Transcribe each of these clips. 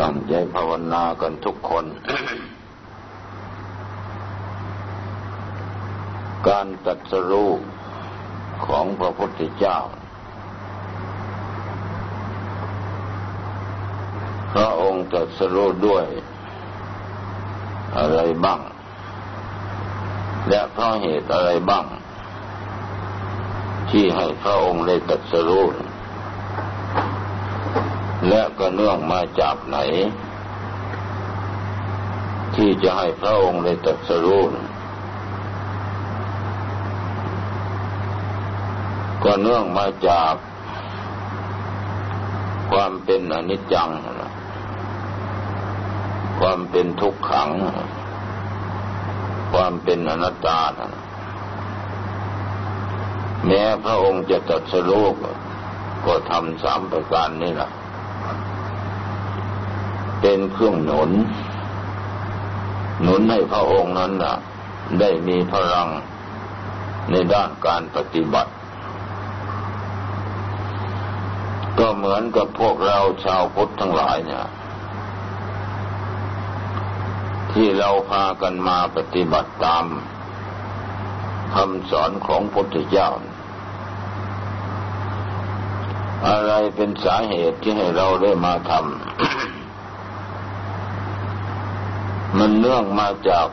ตั้งใจภาวนากันทุกคน การตัดสรูปของพระพุทธเจ้า พระองค์ตัดสรูปด้วย อะไรบ้าง และเพราะเหตุอะไรบ้าง ที่ให้พระองค์ได้ตัดสรูป และก็เนื่องมาจากไหน ที่จะให้พระองค์ได้ตรัสรู้ก็เนื่องมาจากความเป็นอนิจจัง ความเป็นทุกขัง ความเป็นอนัตตา แม้พระองค์จะตรัสรู้ก็ทำสามประการนี่แหละ เป็นเครื่องหนุน หนุนให้พระองค์นั้นนะได้มีพลังในด้านการปฏิบัติ ก็เหมือนกับพวกเราชาวพุทธทั้งหลายเนี่ย ที่เราพากันมาปฏิบัติตามคำสอนของพุทธเจ้า อะไรเป็นสาเหตุที่ให้เราได้มาทำ มันเนื่องมาจาก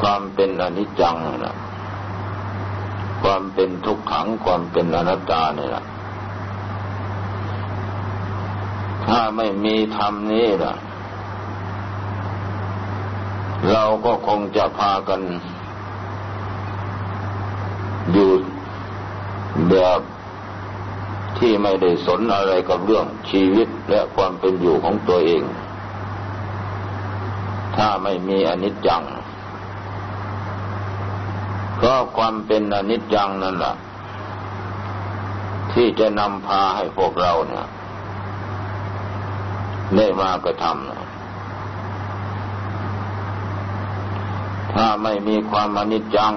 ความเป็นอนิจจังนะความเป็นทุกขังความเป็นอนัตตาเนี่ยนะถ้าไม่มีธรรมนี้ล่ะเราก็คงจะพากัน อยู่แบบที่ไม่ได้สนอะไรกับเรื่องชีวิตและความเป็นอยู่ของตัวเอง ถ้าไม่มีอนิจจัง ก็ความเป็นอนิจจังนั่นแหละที่จะนำพาให้พวกเราเนี่ยได้มากระทำถ้าไม่มีความอนิจจัง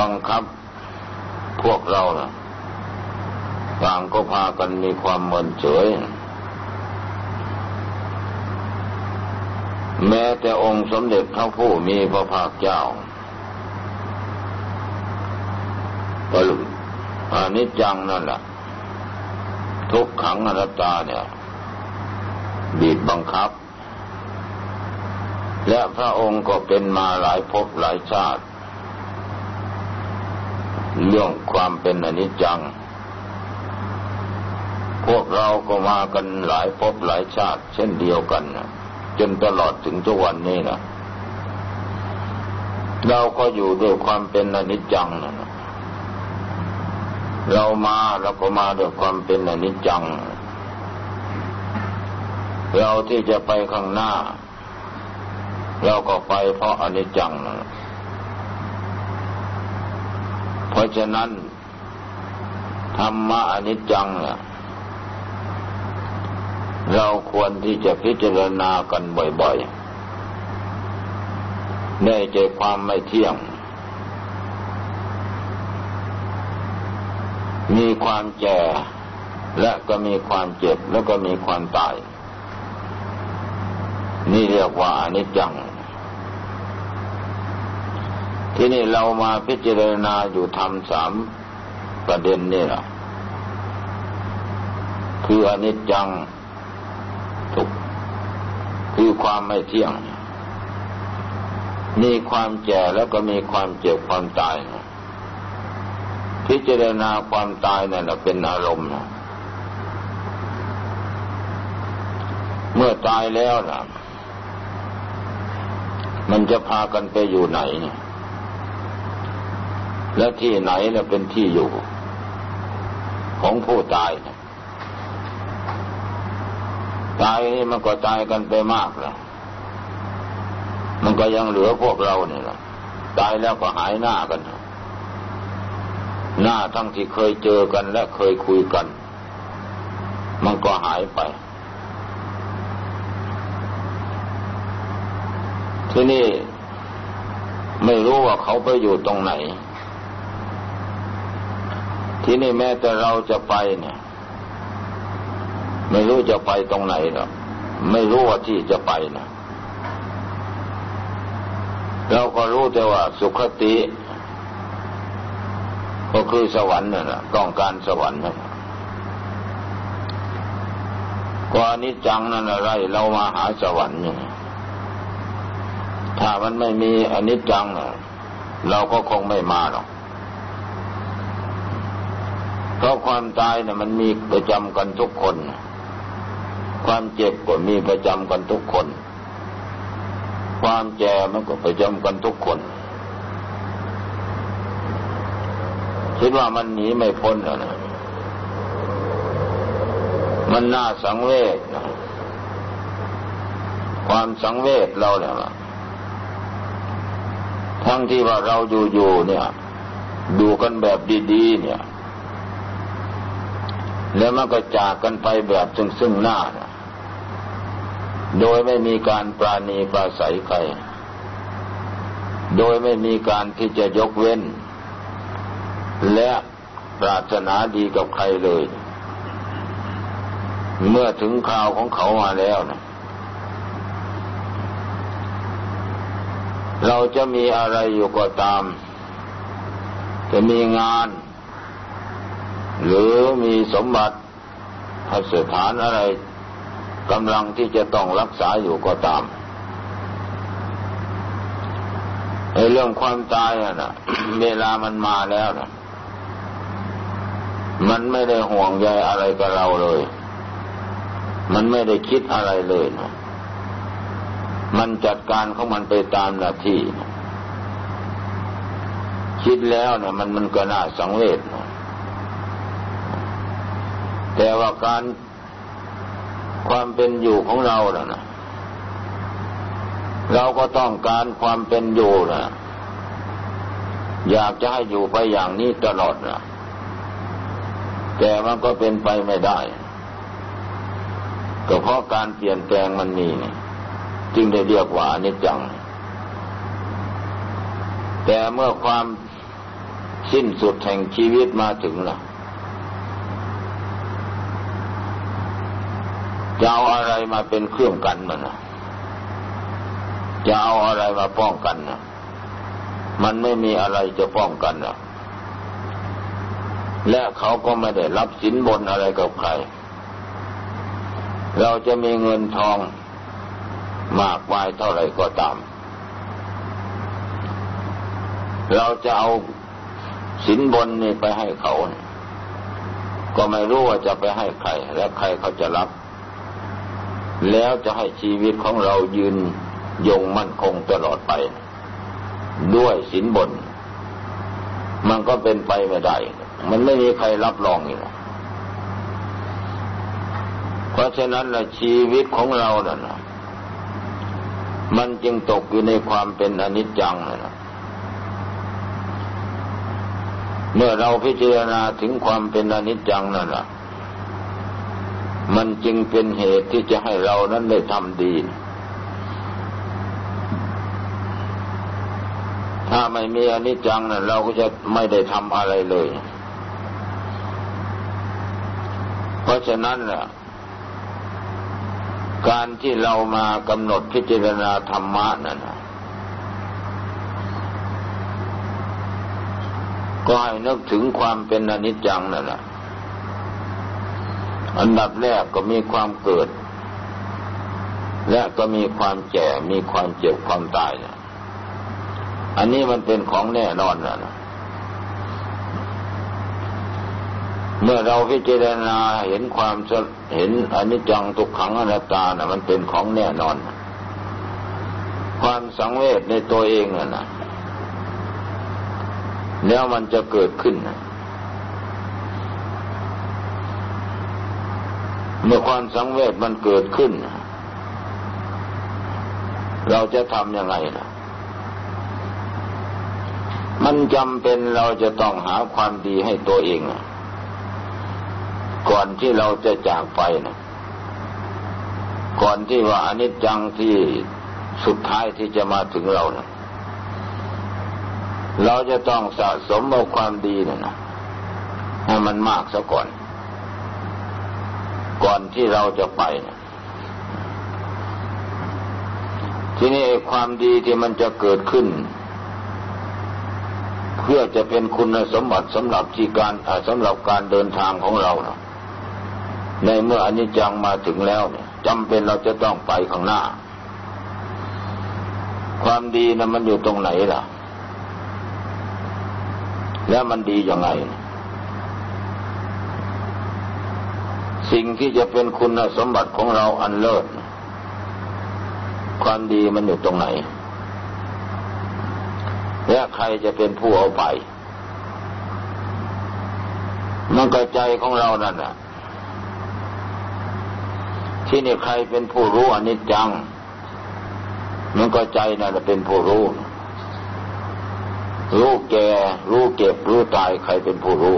บังคับพวกเรานะต่างก็พากันมีความเมินเฉย แม้แต่องค์สมเด็จพระผู้มีพระภาคเจ้าปลุอานิจจังนั่นแหละทุกขังอนัตตาเนี่ย บีบบังคับ และพระองค์ก็เป็นมาหลายภพหลายชาติ เรื่องความเป็นอนิจจัง พวกเราก็มากันหลายภพหลายชาติ เช่นเดียวกันนะ จนตลอดถึงทุกวันนี้นะเราก็อยู่ด้วยความเป็นอนิจจังนะเรามาเราก็มาด้วยความเป็นอนิจจัง เราที่จะไปข้างหน้า เราก็ไปเพราะอนิจจังนะเพราะฉะนั้นธรรมะอนิจจังเนี่ย เราควรที่จะพิจารณากันบ่อยๆในใจความไม่เที่ยง มีความแก่และก็มีความเจ็บแล้วก็มีความตาย นี่เรียกว่าอนิจจัง ที่นี่เรามาพิจารณาอยู่ทำสามประเด็นนี่แหละคืออนิจจัง คือความไม่เที่ยง มีความแก่แล้วก็มีความเจ็บความตาย พิจารณาความตายนั่นเป็นอารมณ์เมื่อตายแล้วนะมันจะพากันไปอยู่ไหนเนี่ยและที่ไหนเนี่ยเป็นที่อยู่ ของผู้ตายนะ ตายนี่มันก็ตายกันไปมากแล้วมันก็ยังเหลือพวกเราเนี่ยแหละตายแล้วก็หายหน้ากัน หน้าทั้งที่เคยเจอกันและเคยคุยกัน มันก็หายไป ที่นี่ไม่รู้ว่าเขาไปอยู่ตรงไหน ที่นี่แม้แต่เราจะไปเนี่ย ไม่รู้จะไปตรงไหนหรอกไม่รู้ว่าที่จะไปนะเราก็รู้แต่ว่าสุขติ ก็คือสวรรค์นั่นแหละต้องการสวรรค์นั่นกว่านิจจังนั่นอะไร เรามาหาสวรรค์นี่ถ้ามันไม่มีอนิจจังเราก็คงไม่มาหรอกเพราะความตายเนี่ยมันมีประจำกันทุกคน ความเจ็บก็มีประจำกันทุกคน ความแก่มันก็ประจำกันทุกคน คิดว่ามันหนีไม่พ้นแล้วนะมันน่าสังเวชนะความสังเวชเราเนี่ยทั้งที่ว่าเราอยู่ๆเนี่ย ดูกันแบบดีๆเนี่ย แล้วมันก็จากกันไปแบบซึ่งซึ่งหน้านะ โดยไม่มีการปราณีปราศัยใคร โดยไม่มีการที่จะยกเว้น และปรารถนาดีกับใครเลย เมื่อถึงคราวของเขามาแล้วนะเราจะมีอะไรอยู่ก็ตาม จะมีงาน หรือมีสมบัติพัสถานอะไร กำลังที่จะต้องรักษาอยู่ก็ตามไอ้เรื่องความตายอะนะเวลามันมาแล้วนะมันไม่ได้ห่วงใยอะไรกับเราเลย มันไม่ได้คิดอะไรเลยนะมันจัดการของมันไปตามหน้าที่นะคิดแล้วนะมันมันก็น่าสังเวชนะแต่ว่าการ ความเป็นอยู่ของเราน่ะนะเราก็ต้องการความเป็นอยู่นะอยากจะให้อยู่ไปอย่างนี้ตลอดนะแต่มันก็เป็นไปไม่ได้ ก็เพราะการเปลี่ยนแปลงมันมีนี่จึงได้เรียกว่าอนิจจัง แต่เมื่อความสิ้นสุดแห่งชีวิตมาถึงล่ะ จะเอาอะไรมาเป็นเครื่องกันมันนะจะเอาอะไรมาป้องกันนะมันไม่มีอะไรจะป้องกันนะและเขาก็ไม่ได้รับสินบนอะไรกับใคร เราจะมีเงินทองมากมายเท่าไหร่ก็ตาม เราจะเอาสินบนนี่ไปให้เขา ก็ไม่รู้ว่าจะไปให้ใคร และใครเขาจะรับ แล้วจะให้ชีวิตของเรายืนยงมั่นคงตลอดไป ด้วยสินบน มันก็เป็นไปไม่ได้ มันไม่มีใครรับรองอยู่เพราะฉะนั้นละชีวิตของเราเนี่ยนะมันจึงตกอยู่ในความเป็นอนิจจังนะเมื่อเราพิจารณาถึงความเป็นอนิจจังนั่นแหละ มันจึงเป็นเหตุที่จะให้เรานั้นได้ทำดี ถ้าไม่มีอนิจจังนะเราก็จะไม่ได้ทำอะไรเลย เพราะฉะนั้นน่ะ การที่เรามากำหนดพิจารณาธรรมะนั่นก็ให้นึกถึงความเป็นอนิจจังนั่นแหละ อันดับแรกก็มีความเกิด และก็มีความแก่มีความเจ็บความตายนะอันนี้มันเป็นของแน่นอนนะเมื่อเราพิจารณาเห็นความเห็นอนิจจังทุกขังอนัตตานะมันเป็นของแน่นอน ความสังเวชในตัวเองนะแล้วมันจะเกิดขึ้นนะ เมื่อความสังเวชมันเกิดขึ้น เราจะทำยังไงล่ะ มันจำเป็นเราจะต้องหาความดีให้ตัวเอง ก่อนที่เราจะจากไปนะก่อนที่ว่าอนิจจังที่สุดท้ายที่จะมาถึงเรานะเราจะต้องสะสมเอาความดีนะนะให้มันมากซะก่อน ก่อนที่เราจะไปนะทีนี้ความดีที่มันจะเกิดขึ้น เพื่อจะเป็นคุณสมบัติสำหรับที่การสำหรับการเดินทางของเรานะในเมื่ออนิจจังมาถึงแล้วเนี่ยจำเป็นเราจะต้องไปข้างหน้า ความดีนะมันอยู่ตรงไหนล่ะ แล้วมันดียังไง สิ่งที่จะเป็นคุณสมบัติของเราอันเลิศ ความดีมันอยู่ตรงไหน และใครจะเป็นผู้เอาไป มันก็ใจของเรานั่นแหละที่นี่ใครเป็นผู้รู้อนิจจัง มันก็ใจนั่นแหละเป็นผู้รู้ รู้แก่ รู้เก็บ รู้ตายใครเป็นผู้รู้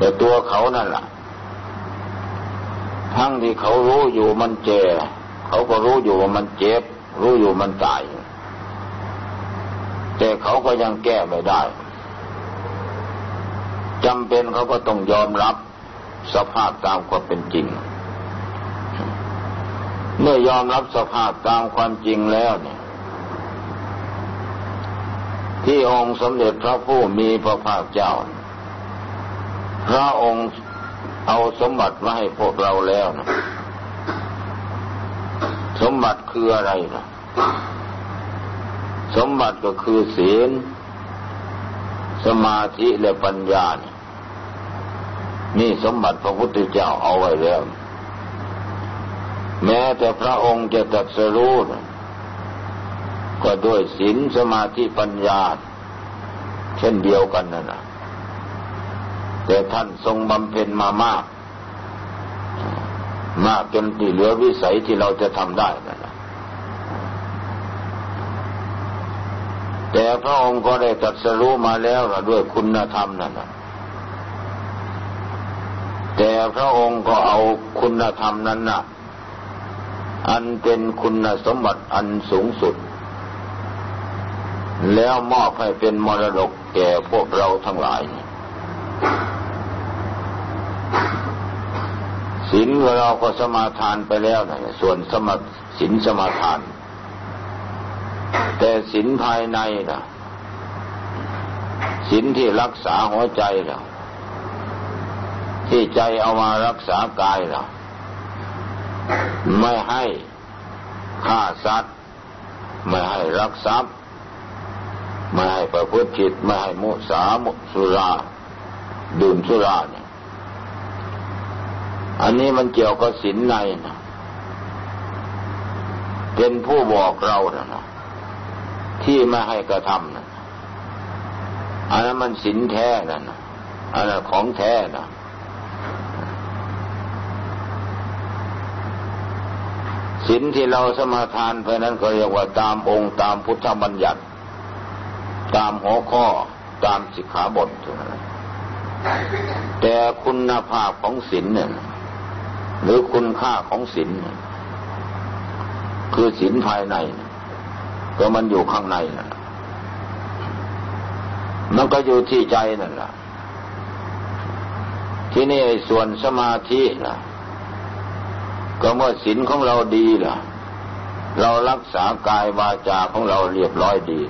ต่ตัวเขานั่นแหละทั้งที่เขารู้อยู่มันแก่เขาก็รู้อยู่ว่ามันเจ็บ รู้อยู่มันตาย แต่เขาก็ยังแก้ไม่ได้จำเป็นเขาก็ต้องยอมรับสภาพตามความเป็นจริง เมื่อยอมรับสภาพตามความจริงแล้วเนี่ย ที่องค์สมเด็จพระผู้มีพระภาคเจ้า พระองค์เอาสมบัติมาให้พวกเราแล้วนะสมบัติคืออะไรนะสมบัติก็คือศีล สมาธิและปัญญานี่นี่สมบัติพระพุทธเจ้าเอาไว้แล้ว แม้แต่พระองค์จะตรัสรู้ก็ด้วยศีลสมาธิปัญญา เช่นเดียวกันนั่นนะ แต่ท่านทรงบำเพ็ญมามาก มากจนที่เหลือวิสัยที่เราจะทำได้นั่นแหละแต่พระองค์ก็ได้ตรัสรู้มาแล้วด้วยคุณธรรมนั่นแหละแต่พระองค์ก็เอาคุณธรรมนั้นนะอันเป็นคุณสมบัติอันสูงสุด แล้วมอบให้เป็นมรดกแก่พวกเราทั้งหลาย ศีลเราก็สมาทานไปแล้วนะส่วนสมาศีลสมาทาน แต่ศีลภายในนะศีลที่รักษาหัวใจเราที่ใจเอามารักษากายเราไม่ให้ฆ่าสัตว์ ไม่ให้รักทรัพย์ ไม่ให้ประพฤติผิดไม่ให้มุสามุสุรา ดื่มสุราเนี่ย อันนี้มันเกี่ยวกับศีลในนะเป็นผู้บอกเรานะที่ไม่ให้กระทำนะอันนั้นมันศีลแท้นะอันนั้นของแท้นะศีลที่เราสมาทานไปนั้นก็เรียกว่าตามองค์ตามพุทธบัญญัติ ตามหัวข้อตามสิกขาบทแต่คุณภาพของศีลเนี่ย หรือคุณค่าของศีลคือศีลภายในก็มันอยู่ข้างในนะมันก็อยู่ที่ใจนั่นแหละที่นี่ส่วนสมาธินะก็เมื่อศีลของเราดีล่ะ เรารักษากายวาจาของเราเรียบร้อยดี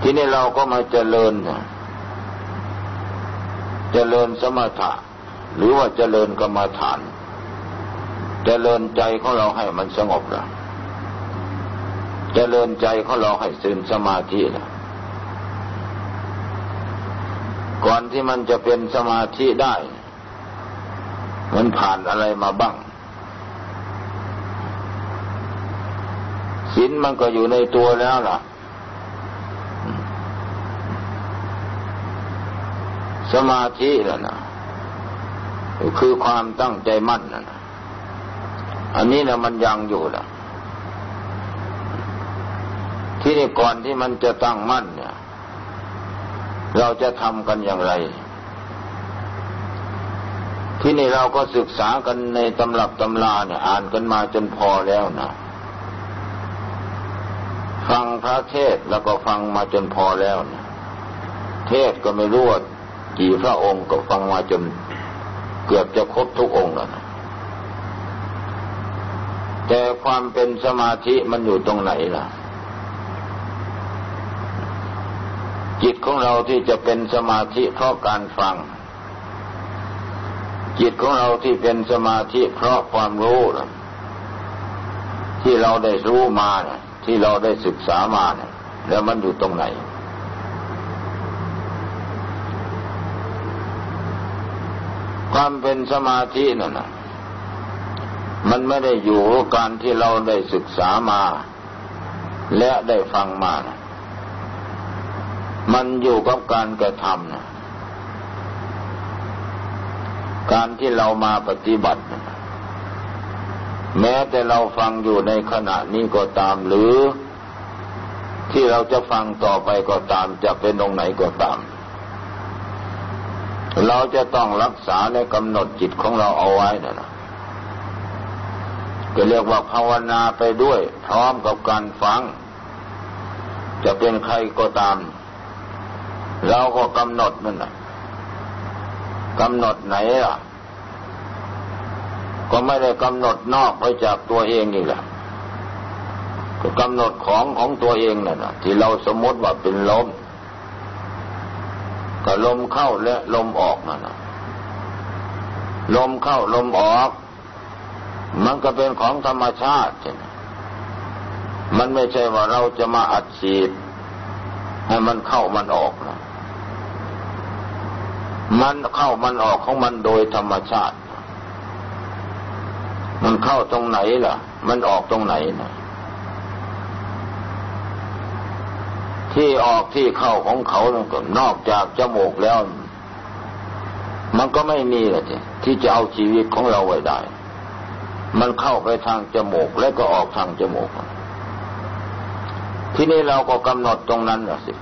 ที่นี้เราก็มาเจริญเจริญสมถะ หรือว่าเจริญกรรมฐาน เจริญใจของเราให้มันสงบละเจริญใจของเราให้ซึนสมาธิละก่อนที่มันจะเป็นสมาธิได้ มันผ่านอะไรมาบ้างศีลมันก็อยู่ในตัวแล้วล่ะ สมาธิแล้วนะ คือความตั้งใจมั่นนะอันนี้นะมันยังอยู่ละที่นี่ก่อนที่มันจะตั้งมั่นเนี่ย เราจะทำกันอย่างไร ที่นี่เราก็ศึกษากันในตำรับตำราเนี่ย อ่านกันมาจนพอแล้วนะฟังพระเทศแล้วก็ฟังมาจนพอแล้วนะเทศก็ไม่รู้ว่ากี่พระองค์ก็ฟังมาจน เกือบจะครบทุกองค์แล้วนะแต่ความเป็นสมาธิมันอยู่ตรงไหนล่ะ จิตของเราที่จะเป็นสมาธิเพราะการฟัง จิตของเราที่เป็นสมาธิเพราะความรู้นะที่เราได้รู้มานะที่เราได้ศึกษามานะแล้วมันอยู่ตรงไหน ความเป็นสมาธินั่นนะมันไม่ได้อยู่การที่เราได้ศึกษามา และได้ฟังมานะมันอยู่กับการกระทำนะการที่เรามาปฏิบัตินะแม้แต่เราฟังอยู่ในขณะนี้ก็ตามหรือ ที่เราจะฟังต่อไปก็ตามจะเป็นตรงไหนก็ตาม เราจะต้องรักษาในกำหนดจิตของเราเอาไว้นะนะก็เรียกว่าภาวนาไปด้วย พร้อมกับการฟัง จะเป็นใครก็ตาม เราก็กำหนดนั่นนะกำหนดไหนล่ะ ก็ไม่ได้กำหนดนอกไปจากตัวเองนี่แหละก็กำหนดของของตัวเองนั่นนะที่เราสมมติว่าเป็นลม ก็ลมเข้าและลมออกนั่นะลมเข้าลมออก มันก็เป็นของธรรมชาติใช่ไหมมันไม่ใช่ว่าเราจะมาอัดฉีดให้มันเข้ามันออกนะมันเข้ามันออกของมันโดยธรรมชาติ มันเข้าตรงไหนล่ะ มันออกตรงไหนนะ ที่ออกที่เข้าของเขานอกจากจมูกแล้ว มันก็ไม่มีเลยที่จะเอาชีวิตของเราไว้ได้ มันเข้าไปทางจมูกแล้วก็ออกทางจมูก ที่นี่เราก็กำหนดตรงนั้นละสิ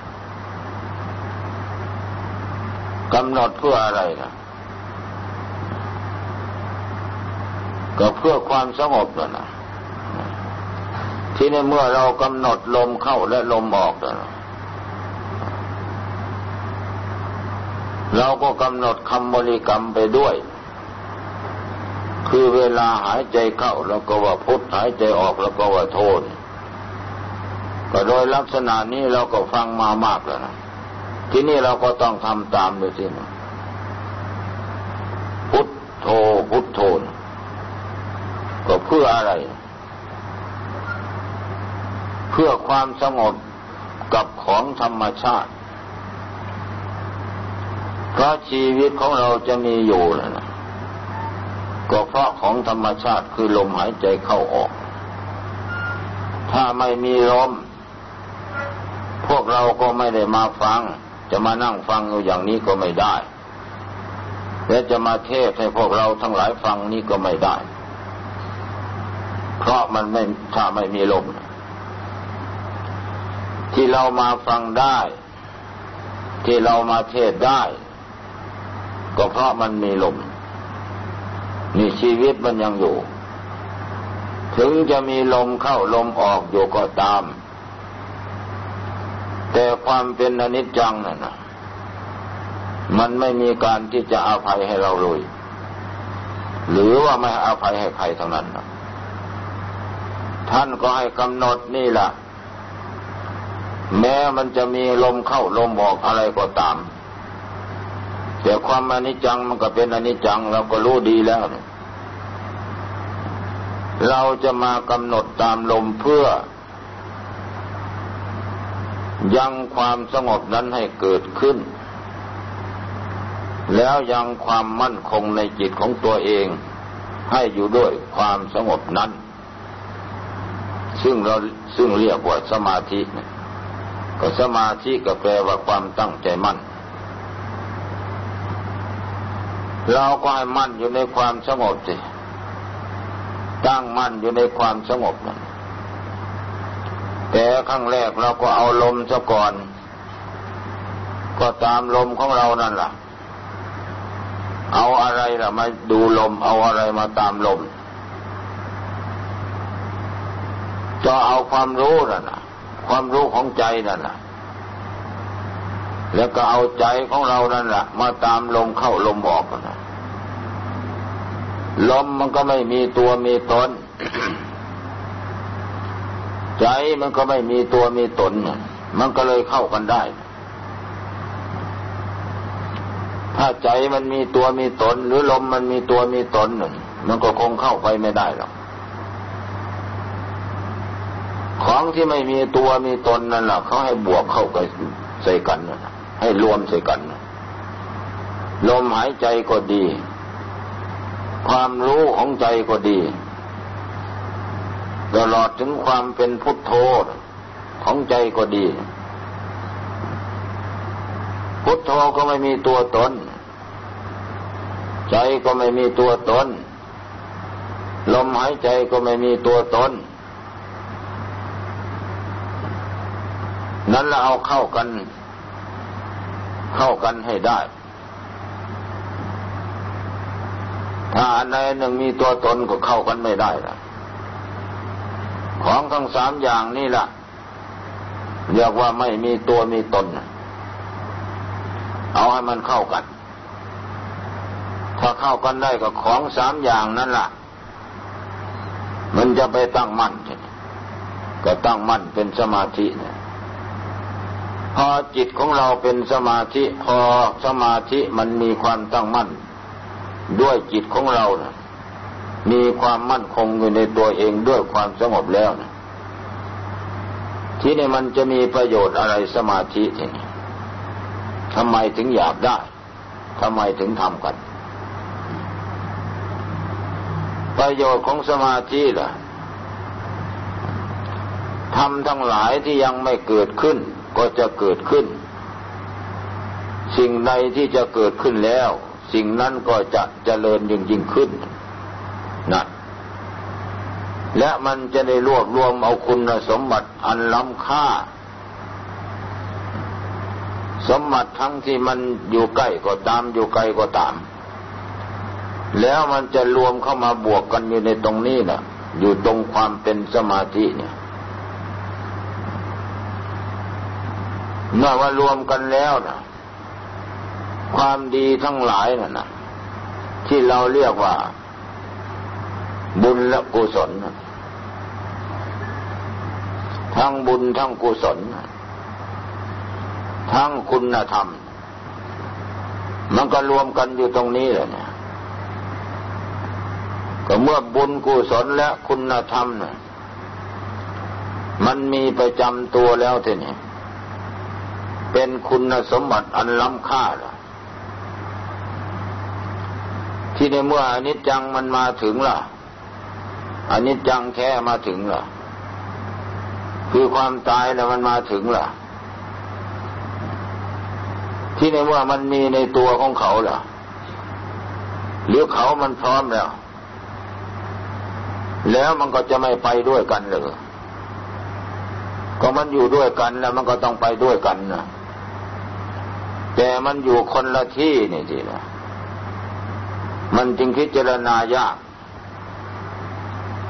กำหนดเพื่ออะไรนะก็เพื่อความสงบนั่นนะที่ในเมื่อเรากำหนดลมเข้าและลมออกนั่น เราก็กำหนดคำบริกรรมไปด้วย คือเวลาหายใจเข้าเราก็ว่าพุทธหายใจออกแล้วก็ว่าโทษก็โดยลักษณะนี้เราก็ฟังมามากแล้วนะที่นี่เราก็ต้องทำตามด้วยสิพุทโธพุทโธนะก็เพื่ออะไร เพื่อความสงบกับของธรรมชาติ เพราะชีวิตของเราจะมีอยู่นะก็เพราะของธรรมชาติคือลมหายใจเข้าออก ถ้าไม่มีลม พวกเราก็ไม่ได้มาฟัง จะมานั่งฟังอยู่อย่างนี้ก็ไม่ได้ และจะมาเทศให้พวกเราทั้งหลายฟังนี้ก็ไม่ได้ เพราะมันไม่ถ้าไม่มีลม ที่เรามาฟังได้ ที่เรามาเทศได้ ก็เพราะมันมีลมมีชีวิตมันยังอยู่ ถึงจะมีลมเข้าลมออกอยู่ก็ตาม แต่ความเป็นอนิจจังนั่นนะมันไม่มีการที่จะอาภัยให้เราเลย หรือว่าไม่อาภัยให้ใครเท่านั้นนะท่านก็ให้กำหนดนี่แหละแม้มันจะมีลมเข้าลมออกอะไรก็ตาม แต่ความอนิจจังมันก็เป็นอนิจจังเราก็รู้ดีแล้ว เราจะมากำหนดตามลมเพื่อ ยังความสงบนั้นให้เกิดขึ้น แล้วยังความมั่นคงในจิตของตัวเองให้อยู่ด้วยความสงบนั้น ซึ่งเราซึ่งเรียกว่าสมาธิก็สมาธิก็แปลว่าความตั้งใจมั่น เราก็ให้มั่นอยู่ในความสงบสิตั้งมั่นอยู่ในความสงบนั่นแต่ขั้งแรกเราก็เอาลมซะก่อน ก็ตามลมของเรานั่นล่ะ เอาอะไรล่ะมาดูลม เอาอะไรมาตามลม จะเอาความรู้นั่นนะความรู้ของใจนั่นนะแล้วก็เอาใจของเรานั่นแหละมาตามลมเข้าลมออกนะ ลมมันก็ไม่มีตัวมีตน ใจมันก็ไม่มีตัวมีตน มันก็เลยเข้ากันได้ ถ้าใจมันมีตัวมีตน หรือลมมันมีตัวมีตน มันก็คงเข้าไปไม่ได้หรอก ของที่ไม่มีตัวมีตนนั่นแหละเขาให้บวกเข้าไปใส่กัน ให้รวมใส่กัน ลมหายใจก็ดี ความรู้ของใจก็ดี ตลอดถึงความเป็นพุทโธของใจก็ดี พุทโธก็ไม่มีตัวตน ใจก็ไม่มีตัวตน ลมหายใจก็ไม่มีตัวตน นั้นเราเอาเข้ากัน เข้ากันให้ได้ ถ้าอันใดหนึ่งมีตัวตนก็เข้ากันไม่ได้ละของทั้งสามอย่างนี่แหละเรียกว่าไม่มีตัวมีตน เอาให้มันเข้ากัน ถ้าเข้ากันได้กับของสามอย่างนั่นละ่ะ มันจะไปตั้งมั่นก็ตั้งมั่นเป็นสมาธิเนี่ยพอจิตของเราเป็นสมาธิ พอสมาธิมันมีความตั้งมั่น ด้วยจิตของเรานะมีความมั่นคงอยู่ในตัวเองด้วยความสงบแล้วนะที่นี่มันจะมีประโยชน์อะไรสมาธิทีนี้ทำไมถึงอยากได้ทำไมถึงทำกัน ประโยชน์ของสมาธิล่ะทำทั้งหลายที่ยังไม่เกิดขึ้น ก็จะเกิดขึ้น สิ่งใดที่จะเกิดขึ้นแล้ว สิ่งนั้นก็จะเจริญยิ่งยิ่งขึ้นนะและมันจะได้รวบรวมเอาคุณสมบัติอันล้ำค่า สมบัติทั้งที่มันอยู่ใกล้ก็ตามอยู่ไกลก็ตาม แล้วมันจะรวมเข้ามาบวกกันอยู่ในตรงนี้นะอยู่ตรงความเป็นสมาธิเนี่ยเมื่อว่ารวมกันแล้วนะ ความดีทั้งหลายนั่นนะที่เราเรียกว่า บุญและกุศลทั้งบุญทั้งกุศล ทั้งคุณธรรม มันก็รวมกันอยู่ตรงนี้เลยเนี่ยก็เมื่อบุญกุศลและคุณธรรมน่ะมันมีประจำตัวแล้วทีนี้เป็นคุณสมบัติอันล้ำค่าแลว ที่ในเมื่ออนิจจังมันมาถึงล่ะอนิจจังแค่มาถึงล่ะ คือความตายแล้วมันมาถึงล่ะ ที่ในเมื่อมันมีในตัวของเขาล่ะหรือเขามันพร้อมแล้ว แล้วมันก็จะไม่ไปด้วยกันเลยก็มันอยู่ด้วยกันแล้วมันก็ต้องไปด้วยกันนะแต่มันอยู่คนละที่นี่สินะ มันจึงพิจารณายาก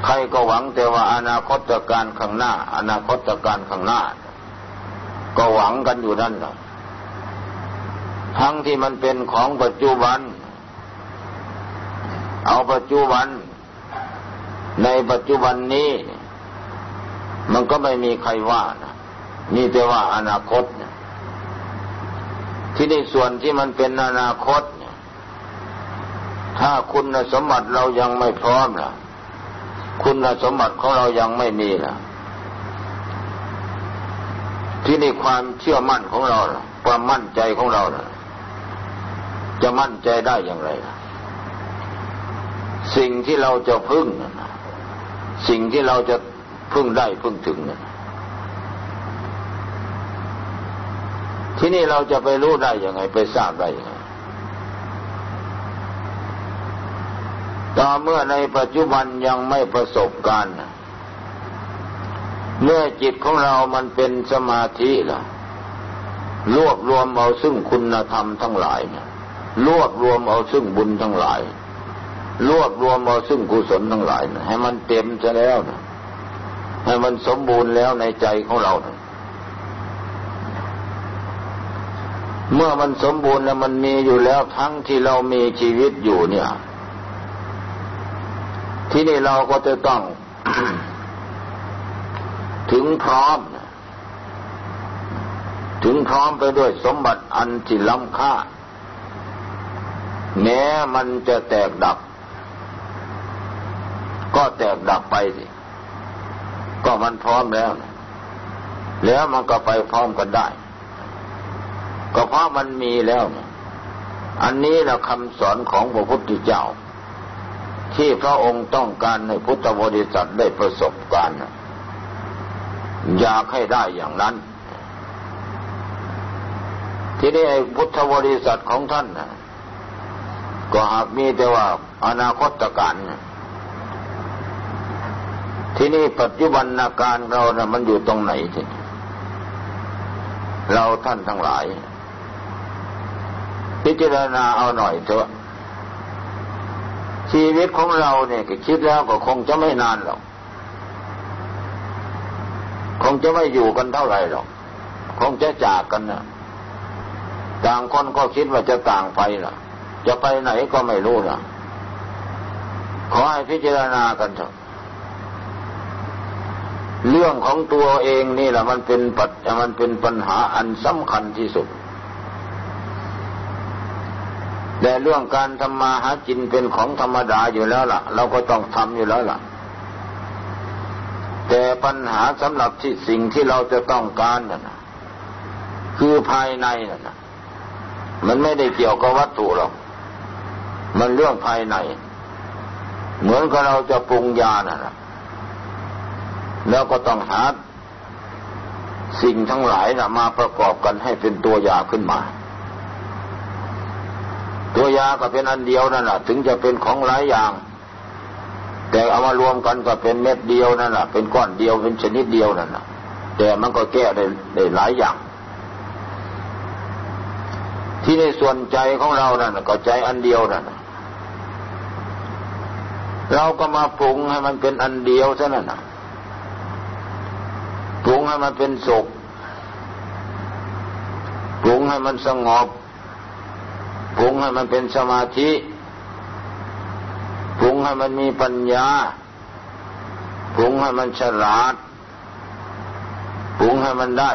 ใครก็หวังแต่ว่าอนาคตการข้างหน้า อนาคตการข้างหน้า ก็หวังกันอยู่นั่นแหละทั้งที่มันเป็นของปัจจุบัน เอาปัจจุบัน ในปัจจุบันนี้ มันก็ไม่มีใครว่านะนี่แต่ว่าอนาคตที่ในส่วนที่มันเป็นอนาคต ถ้าคุณสมบัติเรายังไม่พร้อมล่ะ คุณสมบัติของเรายังไม่มีล่ะ ที่นี่ความเชื่อมั่นของเราความมั่นใจของเราจะมั่นใจได้อย่างไรสิ่งที่เราจะพึ่งสิ่งที่เราจะพึ่งได้พึ่งถึงที่นี่เราจะไปรู้ได้ยังไง ไปทราบได้ยังไง ต่อเมื่อในปัจจุบันยังไม่ประสบการณ์เมื่อจิตของเรามันเป็นสมาธิล่ะ รวบรวมเอาซึ่งคุณธรรมทั้งหลายนะรวบรวมเอาซึ่งบุญทั้งหลาย รวบรวมเอาซึ่งกุศลทั้งหลายนะให้มันเต็มจะแล้วนะให้มันสมบูรณ์แล้วในใจของเรานะเมื่อมันสมบูรณ์แล้วมันมีอยู่แล้วทั้งที่เรามีชีวิตอยู่เนี่ย ที่นี่เราก็จะต้อง ถึงพร้อม ถึงพร้อมไปด้วยสมบัติอันที่ล้ำค่า แม้มันจะแตกดับ ก็แตกดับไปสิก็มันพร้อมแล้ว แล้วมันก็ไปพร้อมกันได้ ก็เพราะมันมีแล้ว อันนี้แหละคำสอนของพระพุทธเจ้า ที่พระองค์ต้องการในพุทธบริษัทได้ประสบการณ์อยากให้ได้อย่างนั้น ที่นี้ไอ้พุทธบริษัทของท่านก็หากมีแต่ว่าอนาคตการที่นี่ปัจจุบันนาการเรานะ่ะมันอยู่ตรงไหนทีเราท่านทั้งหลาย พิจารณาเอาหน่อยเถอะ ชีวิตของเราเนี่ยคิดแล้วก็คงจะไม่นานหรอกคงจะไม่อยู่กันเท่าไหร่หรอก คงจะจากกันนะต่างคนก็คิดว่าจะต่างไปล่ะ จะไปไหนก็ไม่รู้นะขอให้พิจารณากันเถอะ เรื่องของตัวเองนี่แหละมันเป็นปัจมันเป็นปัญหาอันสำคัญที่สุด แต่เรื่องการทำมาหากินเป็นของธรรมดาอยู่แล้วล่ะ เราก็ต้องทำอยู่แล้วล่ะ แต่ปัญหาสำหรับที่สิ่งที่เราจะต้องการนั่นคือภายในนั่นมันไม่ได้เกี่ยวกับวัตถุหรอก มันเรื่องภายใน เหมือนกับเราจะปรุงยาน่ะแล้วก็ต้องหาสิ่งทั้งหลายนะมาประกอบกันให้เป็นตัวยาขึ้นมา ตัวยาก็เป็นอันเดียวนั่นแหละถึงจะเป็นของหลายอย่าง แต่เอามารวมกันก็เป็นเม็ดเดียวนั่นแหละเป็นก้อนเดียวเป็นชนิดเดียวนั่นแหละแต่มันก็แก้ได้ได้หลายอย่าง ที่ในส่วนใจของเรานั่นก็ใจอันเดียวนั่นเราก็มาปรุงให้มันเป็นอันเดียวเท่นั้นนะปรุงให้มันเป็นสุขปรุงให้มันสงบ ปรุงให้มันเป็นสมาธิปรุงให้มันมีปัญญาปรุงให้มันฉลาดปรุงให้มันได้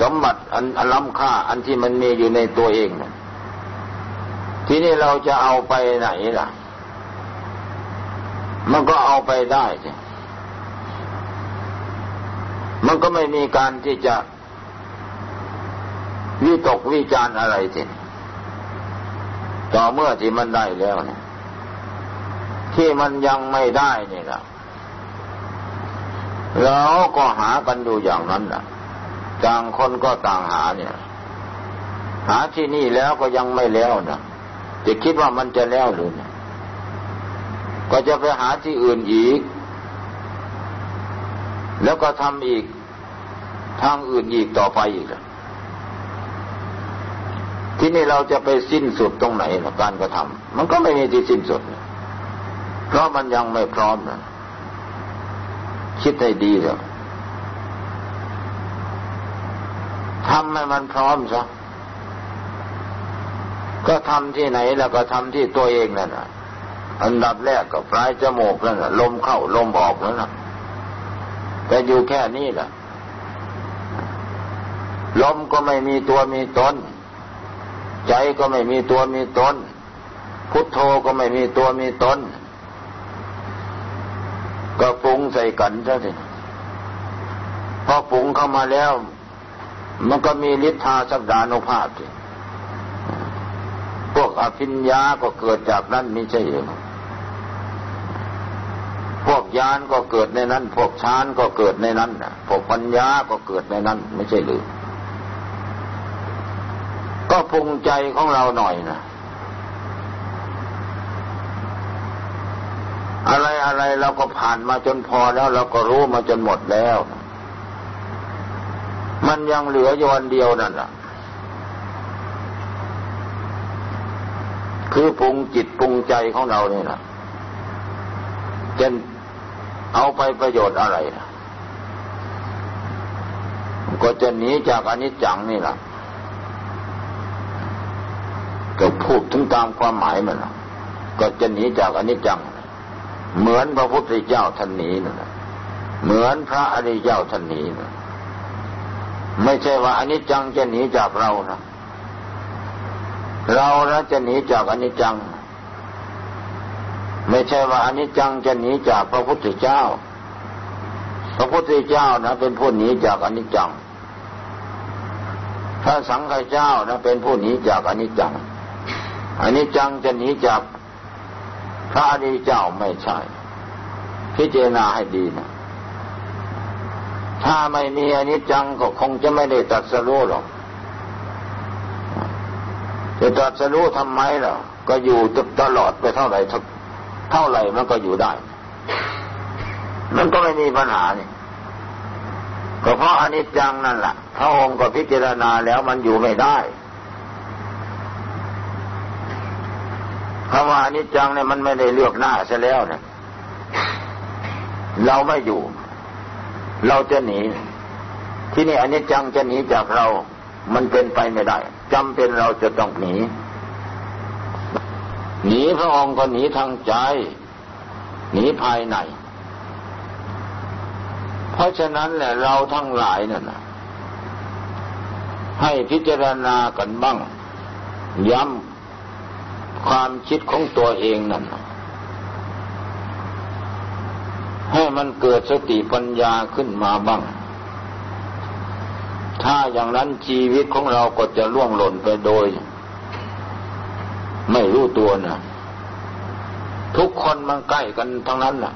สมบัติอันอล้ำค่า อันที่มันมีอยู่ในตัวเองนะทีนี้เราจะเอาไปไหนล่ะ มันก็เอาไปได้ใช่มันก็ไม่มีการที่จะวิตกวิจารอะไรที ต่อเมื่อที่มันได้แล้วเนี่ยที่มันยังไม่ได้นี่ละเราก็หากันดูอย่างนั้นแหละต่างคนก็ต่างหาเนี่ย หาที่นี่แล้วก็ยังไม่แล้วนะจะคิดว่ามันจะแล้วหรือเนี่ยก็จะไปหาที่อื่นอีก แล้วก็ทำอีกทางอื่นอีกต่อไปอีกที่ นี่เราจะไปสิ้นสุดตรงไหนนะการกระทำมันก็ไม่มีที่สิ้นสุดเพราะมันยังไม่พร้อมนะคิดให้ดีเถอะทำให้มันพร้อมซะก็ทำที่ไหนแล้วก็ทำที่ตัวเองนั่นแหะอันดับแรกก็ปลายจมูกนั่นแหะลมเข้าลมออกนั่นแหะแต่อยู่แค่นี้แหละลมก็ไม่มีตัวมีตน ใจก็ไม่มีตัวมีตน พุทโธก็ไม่มีตัวมีตน ก็ปรุงใส่กันซะสิพอปรุงเข้ามาแล้ว มันก็มีฤทธาสักดานุภาพสิพวกอภิญญาก็เกิดจากนั้นไม่ใช่หรือพวกยานก็เกิดในนั้น พวกฌานก็เกิดในนั้น พวกปัญญาก็เกิดในนั้น ไม่ใช่หรือ ก็พุงใจของเราหน่อยนะอะไรอะไรเราก็ผ่านมาจนพอแล้ว เราก็รู้มาจนหมดแล้ว มันยังเหลือโยนเดียวนั่นแหละคือปรุงจิตปรุงใจของเราเนี่ยนะจะเอาไปประโยชน์อะไรนะก็จะหนีจากอนิจจังนี่แหละ พูดถึงตามความหมายมันก็จะหนีจากอนิจจัง เหมือนพระพุทธเจ้าท่านหนีนะเหมือนพระอริยเจ้าท่านหนีนะไม่ใช่ว่าอนิจจังจะหนีจากเรานะเรานะจะหนีจากอนิจจัง ไม่ใช่ว่าอนิจจังจะหนีจากพระพุทธเจ้า พระพุทธเจ้านะเป็นผู้หนีจากอนิจจังพระสังฆเจ้านะเป็นผู้หนีจากอนิจจัง อันิจจังจะหนีจากพระอริยเจ้าไม่ใช่ พิจารณาให้ดีนะ ถ้าไม่มีอนิจจังก็คงจะไม่ได้ตัดสรู้หรอกจะตัดสรู้ทำไมล่ะ ก็อยู่ตลอดไปเท่าไหร่เท่าไหร่มันก็อยู่ได้ มันก็ไม่มีปัญหานี่ก็เพราะอนิจจังนั่นแหละพระองค์ก็พิจารณาแล้วมันอยู่ไม่ได้ คำว่าอนิจจังเนี่ยมันไม่ได้เลือกหน้าซะแล้วเนี่ยเราไม่อยู่ เราจะหนี ที่นี่อนิจจังจะหนีจากเรา มันเป็นไปไม่ได้จำเป็นเราจะต้องหนี หนีพระองค์ก็หนีทางใจ หนีภายใน เพราะฉะนั้นแหละเราทั้งหลายนั่นนะให้พิจารณากันบ้าง ย้ำ ความคิดของตัวเองนั่นให้มันเกิดสติปัญญาขึ้นมาบ้าง ถ้าอย่างนั้นชีวิตของเราก็จะล่วงหล่นไปโดย ไม่รู้ตัวนะทุกคนมันใกล้กันทั้งนั้นน่ะ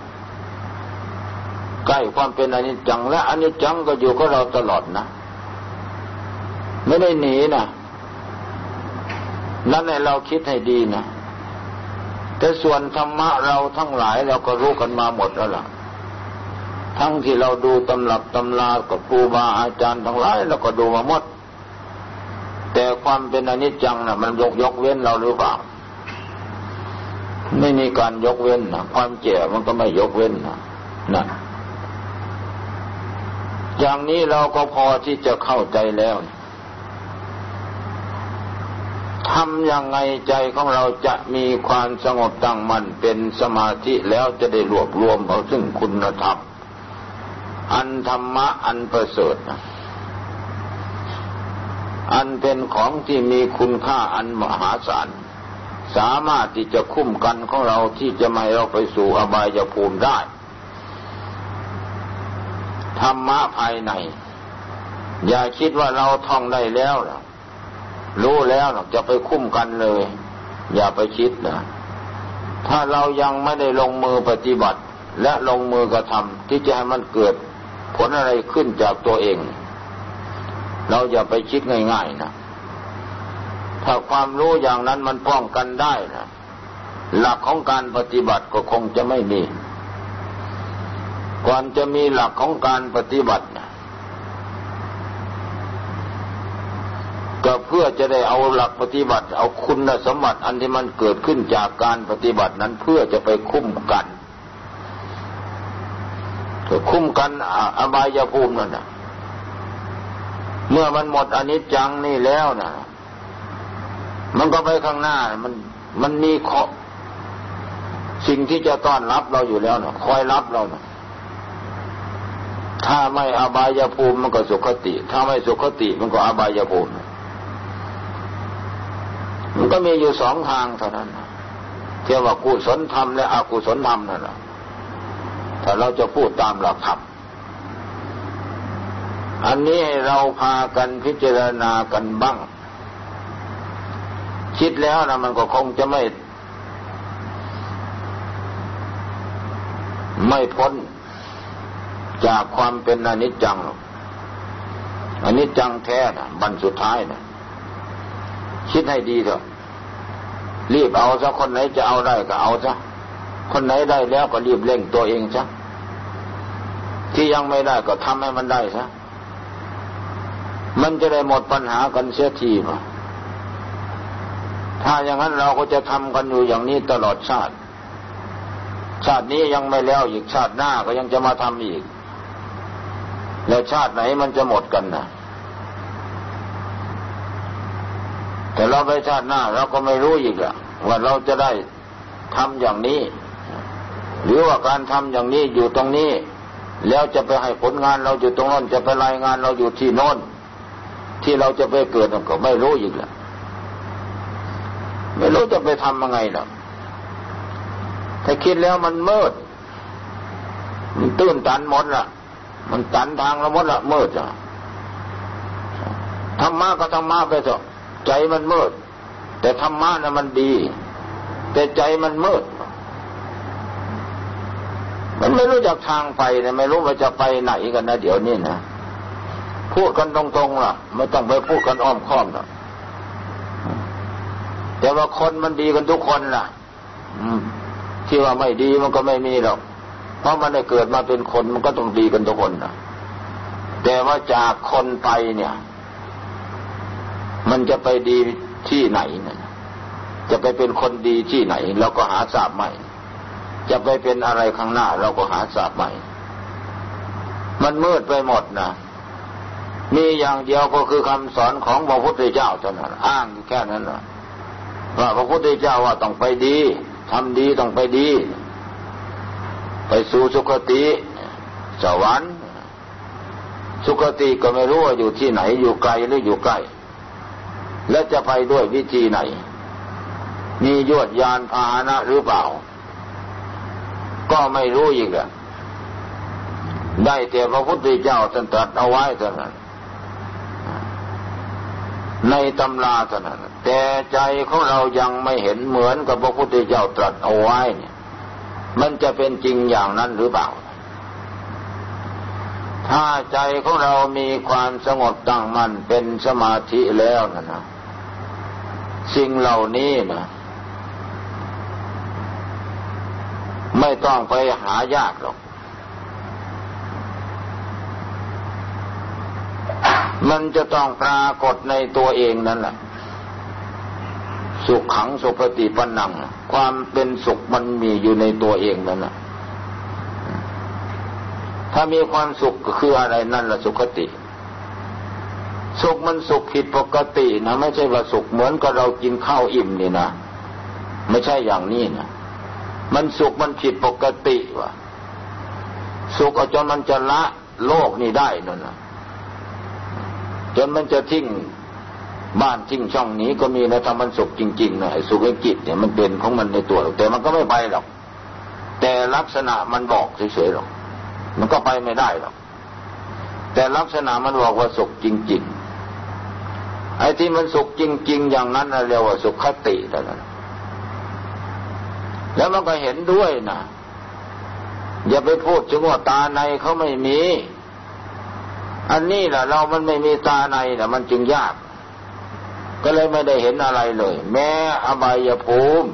ใกล้ความเป็นอนิจจัง และอนิจจังก็อยู่กับเราตลอดนะ ไม่ได้หนีนะ นั่นให้เราคิดให้ดีนะ แต่ส่วนธรรมะเราทั้งหลายเราก็รู้กันมาหมดแล้วล่ะ ทั้งที่เราดูตำรับตำรากับครูบาอาจารย์ทั้งหลายเราก็ดูมาหมด แต่ความเป็นอนิจจังนะ่ะ มันยกยกเว้นเราหรือเปล่า ไม่มีการยกเว้นนะความเจ็บมันก็ไม่ยกเว้นนะนะอย่างนี้เราก็พอที่จะเข้าใจแล้วนะ ทำยังไงใจของเราจะมีความสงบตั้งมั่นเป็นสมาธิแล้วจะได้รวบรวมเอาซึ่งคุณธรรม อันธรรมะอันประเสริฐอันเป็นของที่มีคุณค่าอันมหาศาล สามารถที่จะคุ้มกันของเราที่จะไม่เราไปสู่อบายภูมิได้ ธรรมะภายใน อย่าคิดว่าเราท่องได้แล้วนะ รู้แล้วจะไปคุ้มกันเลย อย่าไปคิดนะถ้าเรายังไม่ได้ลงมือปฏิบัติ และลงมือกระทำที่จะให้มันเกิดผลอะไรขึ้นจากตัวเอง เราอย่าไปคิดง่ายๆนะถ้าความรู้อย่างนั้นมันป้องกันได้นะหลักของการปฏิบัติก็คงจะไม่มีก่อนจะมีหลักของการปฏิบัติ ก็เพื่อจะได้เอาหลักปฏิบัติ เอาคุณสมบัติอันที่มันเกิดขึ้นจากการปฏิบัตินั้นเพื่อจะไปคุ้มกันก็คุ้มกันอบายภูมินั่นนะเมื่อมันหมดอนิจจังนี่แล้วนะมันก็ไปข้างหน้า มันมันมีขอสิ่งที่จะต้อนรับเราอยู่แล้วนะคอยรับเรานะถ้าไม่อบายภูมิมันก็สุขติ ถ้าไม่สุขติมันก็อบายภูมิ มันก็มีอยู่สองทางเท่านั้นเรียกว่ากุศลธรรมและอกุศลธรรมนั่นแหละถ้าเราจะพูดตามหลักธรรมอันนี้ให้เราพากันพิจารณากันบ้าง คิดแล้วนะมันก็คงจะไม่ ไม่พ้นจากความเป็นอนิจจังอนิจจังแท้นะบันสุดท้ายนะ คิดให้ดีเถอะ รีบเอาซะคนไหนจะเอาได้ก็เอาซะคนไหนได้แล้วก็รีบเร่งตัวเองซะที่ยังไม่ได้ก็ทำให้มันได้ซะมันจะได้หมดปัญหากันเสียทีมาถ้าอย่างนั้นเราก็จะทำกันอยู่อย่างนี้ตลอดชาติ ชาตินี้ยังไม่แล้วอีกชาติหน้าก็ยังจะมาทำอีก แล้วชาติไหนมันจะหมดกันนะ แต่เราไปชาติหน้า เราก็ไม่รู้อีกอะว่าเราจะได้ทำอย่างนี้ หรือว่าการทำอย่างนี้อยู่ตรงนี้ แล้วจะไปให้ผลงานเราอยู่ตรงนั้นจะไปรายงานเราอยู่ที่โน้นที่เราจะไปเกิดก็ไม่รู้อีกแล้วไม่รู้จะไปทำยังไงล่ะถ้าคิดแล้วมันมืด มันตื้นตันหมดละมันตันทางละหมดละมืดอะธรรมะก็ธรรมะไปเถอะ ใจมันมืด แต่ธรรมะน่ะมันดี แต่ใจมันมืด มันไม่รู้จักทางไปนะไม่รู้ว่าจะไปไหนกันนะเดี๋ยวนี้นะพูดกันตรงๆล่ะ ไม่ต้องไปพูดกันอ้อมค้อมหรอกแต่ว่าคนมันดีกันทุกคนล่ะ อืม ที่ว่าไม่ดีมันก็ไม่มีหรอกเพราะมันได้เกิดมาเป็นคนมันก็ต้องดีกันทุกคนนะแต่ว่าจากคนไปเนี่ย มันจะไปดีที่ไหนจะไปเป็นคนดีที่ไหน เราก็หาทราบใหม่ จะไปเป็นอะไรข้างหน้า เราก็หาทราบใหม่ มันมืดไปหมดนะมีอย่างเดียวก็คือคำสอนของพระพุทธเจ้าเท่านั้นอ้างแค่นั้นนะว่าพระพุทธเจ้าว่าต้องไปดีทำดีต้องไปดี ไปสู่สุคติสวรรค์สุคติก็ไม่รู้ว่าอยู่ที่ไหนอยู่ไกลหรืออยู่ใกล้ และจะไปด้วยวิธีไหน มียวดยานพาหนะหรือเปล่า ก็ไม่รู้อีกอะได้แต่พระพุทธเจ้าตรัสเอาไว้เท่านั้น ในตำราเท่านั้น แต่ใจของเรายังไม่เห็นเหมือนกับพระพุทธเจ้าตรัสเอาไว้เนี่ย มันจะเป็นจริงอย่างนั้นหรือเปล่า ถ้าใจของเรามีความสงบตั้งมั่นเป็นสมาธิแล้วนะนะ สิ่งเหล่านี้นะไม่ต้องไปหายากหรอก มันจะต้องปรากฏในตัวเองนั่นแหละ สุขขังสุปฏิปันนัง ความเป็นสุขมันมีอยู่ในตัวเองนั่นแหละถ้ามีความสุขก็คืออะไรนั่นแหละสุขติ สุขมันสุขผิดปกตินะไม่ใช่ว่าสุขเหมือนกับเรากินข้าวอิ่มนี่นะไม่ใช่อย่างนี้นะมันสุขมันผิดปกติวะสุขเอาจนมันจะละโลกนี่ได้นั่นนะจนมันจะทิ้งบ้านทิ้งช่องนี้ก็มีนะถ้ามันสุขจริงๆนะไอ้สุขจิตเนี่ยมันเป็นของมันในตัวแต่มันก็ไม่ไปหรอก แต่ลักษณะมันบอกเฉยๆหรอก มันก็ไปไม่ได้หรอก แต่ลักษณะมันบอกว่าสุขจริงๆ ไอ้ที่มันสุขจริง ๆ อย่างนั้นเรียกว่าสุขคติแต่นั้นแล้วมันก็เห็นด้วยนะอย่าไปพูดถึงว่าตาในเขาไม่มี อันนี้แหละเรามันไม่มีตาในนะมันจึงยาก ก็เลยไม่ได้เห็นอะไรเลย แม้อบายภูมิ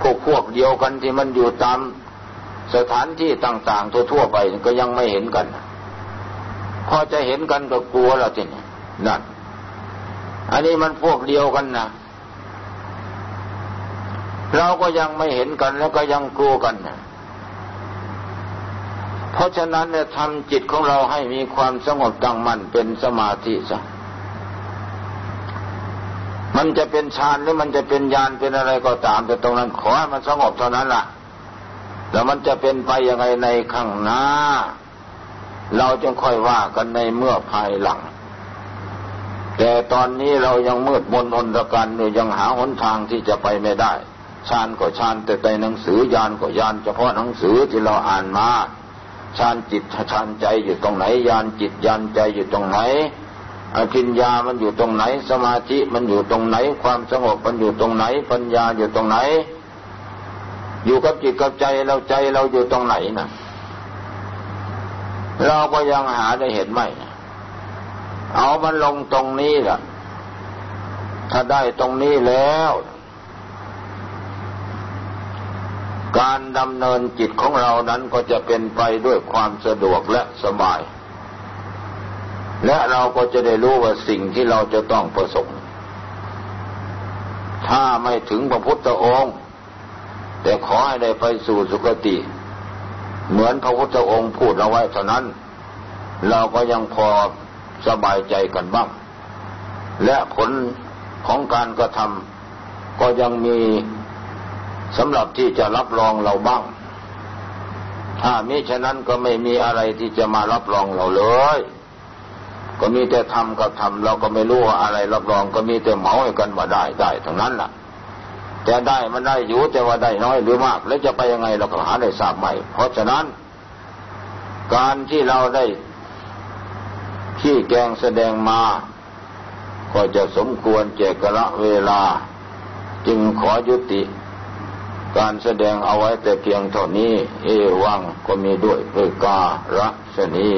พวกพวกเดียวกันที่มันอยู่ตามสถานที่ต่างๆทั่วๆไปก็ยังไม่เห็นกัน พอจะเห็นกันก็กลัวแล้วทีนี้นั่น อันนี้มันพวกเดียวกันนะเราก็ยังไม่เห็นกันแล้วก็ยังกลัวกันนะเพราะฉะนั้นเนี่ยทำจิตของเราให้มีความสงบตั้งมั่นเป็นสมาธิซะมันจะเป็นฌานหรือมันจะเป็นญาณเป็นอะไรก็ตาม แต่ตรงนั้นขอให้มันสงบเท่านั้นละ่ะ แล้วมันจะเป็นไปยังไงในข้างหน้า เราจึงค่อยว่ากันในเมื่อภายหลัง แต่ตอนนี้เรายังมืดมนอนตะกันอยู่ยังหาหนทางที่จะไปไม่ได้ฌานก็ฌานแต่ในหนังสือยานก็ยานเฉพาะหนังสือที่เราอ่านมาฌานจิตฌานใจอยู่ตรงไหนยานจิตยานใจอยู่ตรงไหนอภิญญามันอยู่ตรงไหน สมาธิมันอยู่ตรงไหน ความสงบมันอยู่ตรงไหน ปัญญาอยู่ตรงไหน อยู่กับจิตกับใจเราใจเราอยู่ตรงไหนนะเราก็ยังหาได้เห็นไหม เอามันลงตรงนี้ล่ะ ถ้าได้ตรงนี้แล้ว การดำเนินจิตของเรานั้นก็จะเป็นไปด้วยความสะดวกและสบาย และเราก็จะได้รู้ว่าสิ่งที่เราจะต้องประสงค์ถ้าไม่ถึงพระพุทธองค์ แต่ขอให้ได้ไปสู่สุคติ เหมือนพระพุทธองค์พูดเอาไว้เท่านั้น เราก็ยังพอ สบายใจกันบ้าง และผลของการกระทำก็ยังมีสำหรับที่จะรับรองเราบ้าง ถ้ามิฉะนั้นก็ไม่มีอะไรที่จะมารับรองเราเลย ก็มีแต่ทำกับทำเราก็ไม่รู้ว่าอะไรรับรองก็มีแต่เหมาให้กันว่าได้ได้ทั้งนั้นล่ะแต่ได้มันได้อยู่แต่ว่าได้น้อยหรือมาก แล้วจะไปยังไงเราก็หาได้ทราบใหม่ เพราะฉะนั้น การที่เราได้ ที่แกงแสดงมา ก็จะสมควรเจกระเวลา จึงขอยุติ การแสดงเอาไว้แต่เพียงเท่านี้ เอวังก็มีด้วยเพื่อการะสนี